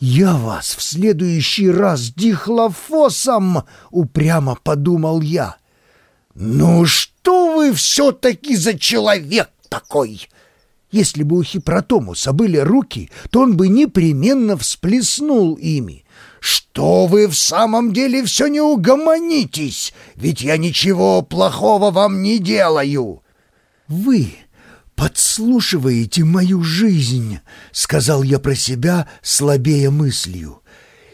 «Я вас в следующий раз дихлофосом!» — упрямо подумал я. «Ну что вы все-таки за человек такой?» Если бы у Хипротомуса были руки, то он бы непременно всплеснул ими. «Что вы в самом деле все не угомонитесь? Ведь я ничего плохого вам не делаю!» «Вы подслушиваете мою жизнь», — сказал я про себя, слабея мыслью.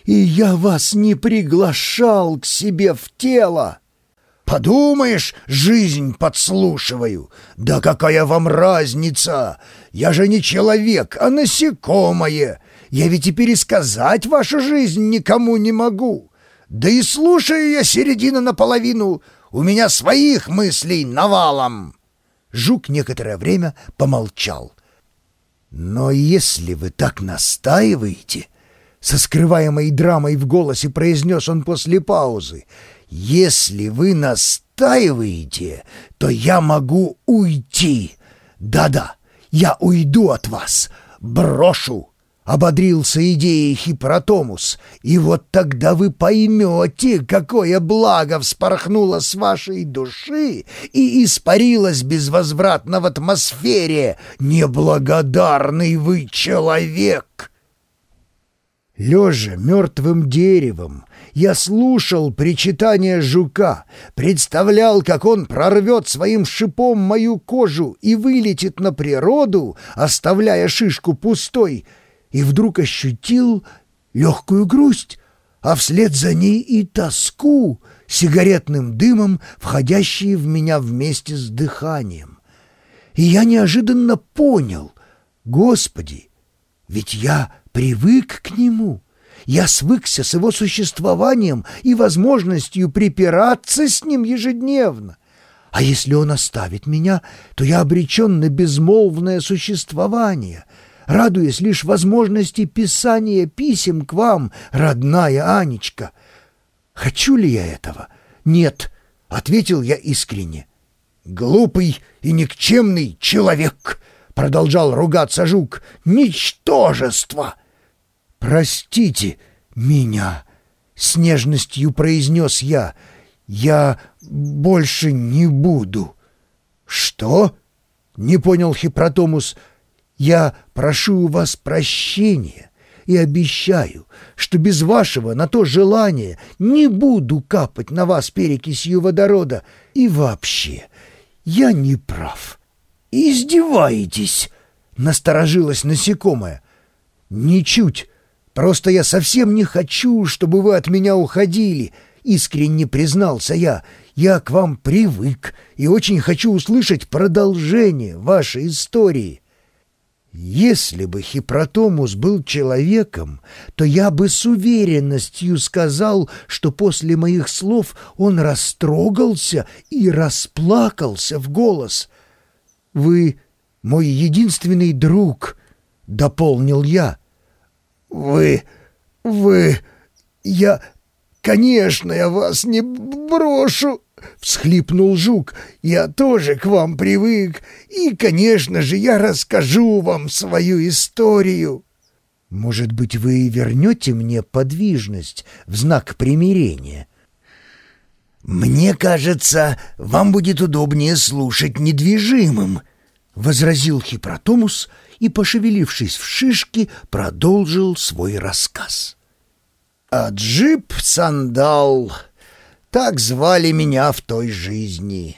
«И я вас не приглашал к себе в тело». «Подумаешь, жизнь подслушиваю! Да какая вам разница! Я же не человек, а насекомое! Я ведь и пересказать вашу жизнь никому не могу! Да и слушаю я середина наполовину, у меня своих мыслей навалом!» Жук некоторое время помолчал. «Но если вы так настаиваете...» Со скрываемой драмой в голосе произнес он после паузы. «Если вы настаиваете, то я могу уйти. Да-да, я уйду от вас, брошу». Ободрился идеей Хипротомус, и вот тогда вы поймете, какое благо вспорхнуло с вашей души и испарилось безвозвратно в атмосфере. Неблагодарный вы человек!» Лежа мертвым деревом, я слушал причитание жука, представлял, как он прорвет своим шипом мою кожу и вылетит на природу, оставляя шишку пустой, и вдруг ощутил легкую грусть, а вслед за ней и тоску, сигаретным дымом, входящие в меня вместе с дыханием. И я неожиданно понял, Господи, ведь я привык к нему. Я свыкся с его существованием и возможностью припираться с ним ежедневно. А если он оставит меня, то я обречен на безмолвное существование, радуясь лишь возможности писания писем к вам, родная Анечка. Хочу ли я этого? Нет, — ответил я искренне. Глупый и никчемный человек, — продолжал ругаться жук, — ничтожество. «Простите меня!» — с нежностью произнес я. «Я больше не буду». «Что?» — не понял Хипротомус. «Я прошу у вас прощения и обещаю, что без вашего на то желания не буду капать на вас перекисью водорода. И вообще, я не прав». «Издеваетесь?» — насторожилась насекомое. «Ничуть!» Просто я совсем не хочу, чтобы вы от меня уходили. Искренне признался я. Я к вам привык и очень хочу услышать продолжение вашей истории. Если бы Хипротомус был человеком, то я бы с уверенностью сказал, что после моих слов он растрогался и расплакался в голос. «Вы мой единственный друг», — дополнил я. «Вы... вы... я... конечно, я вас не брошу!» — всхлипнул Жук. «Я тоже к вам привык, и, конечно же, я расскажу вам свою историю». «Может быть, вы вернете мне подвижность в знак примирения?» «Мне кажется, вам будет удобнее слушать недвижимым», — возразил Хипротомус и, пошевелившись в шишке, продолжил свой рассказ. «Аджип Сандал, так звали меня в той жизни.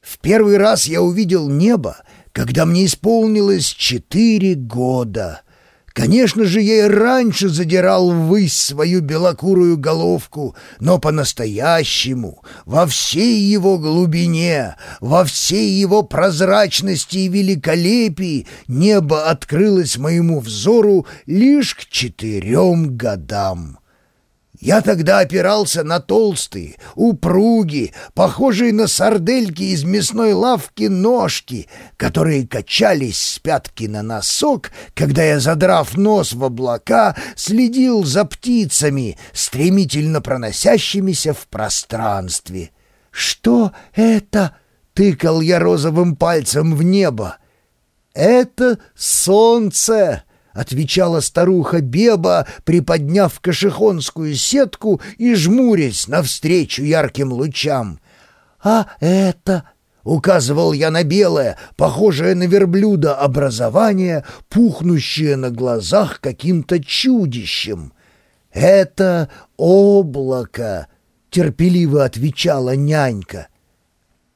В первый раз я увидел небо, когда мне исполнилось четыре года — Конечно же, я и раньше задирал ввысь свою белокурую головку, но по-настоящему, во всей его глубине, во всей его прозрачности и великолепии небо открылось моему взору лишь к четырем годам. Я тогда опирался на толстые, упругие, похожие на сардельки из мясной лавки ножки, которые качались с пятки на носок, когда я, задрав нос в облака, следил за птицами, стремительно проносящимися в пространстве. «Что это?» — тыкал я розовым пальцем в небо. «Это солнце!» —— отвечала старуха Беба, приподняв кашехонскую сетку и жмурясь навстречу ярким лучам. «А это...» — указывал я на белое, похожее на верблюда образование, пухнущее на глазах каким-то чудищем. «Это облако», — терпеливо отвечала нянька.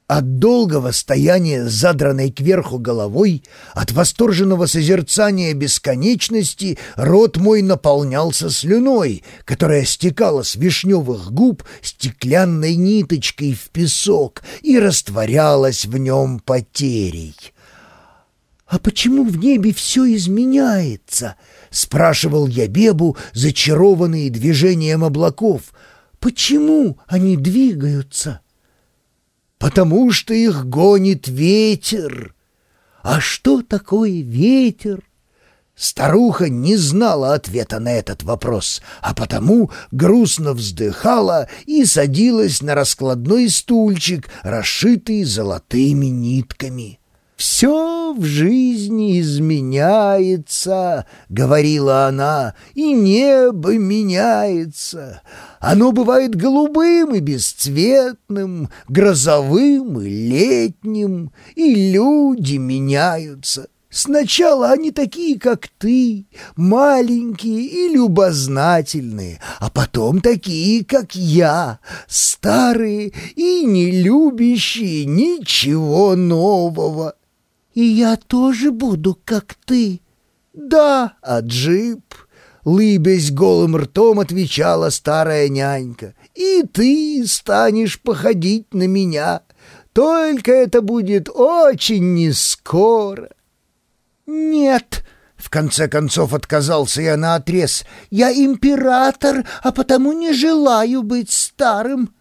От долгого стояния с задранной кверху головой, от восторженного созерцания бесконечности рот мой наполнялся слюной, которая стекала с вишневых губ стеклянной ниточкой в песок и растворялась в нем потерей. «А почему в небе все изменяется?» — спрашивал я Бебу, зачарованный движением облаков. «Почему они двигаются?» Потому что их гонит ветер. А что такое ветер? Старуха не знала ответа на этот вопрос, а потому грустно вздыхала и садилась на раскладной стульчик, расшитый золотыми нитками. «Все в жизни изменяется», — говорила она, — «и небо меняется. Оно бывает голубым и бесцветным, грозовым и летним, и люди меняются». Сначала они такие, как ты, маленькие и любознательные, а потом такие, как я, старые и не любящие ничего нового. «И я тоже буду, как ты». «Да, Аджип», — лыбясь голым ртом, отвечала старая нянька. «И ты станешь походить на меня, только это будет очень нескоро». «Нет», — в конце концов отказался я наотрез, — «я император, а потому не желаю быть старым».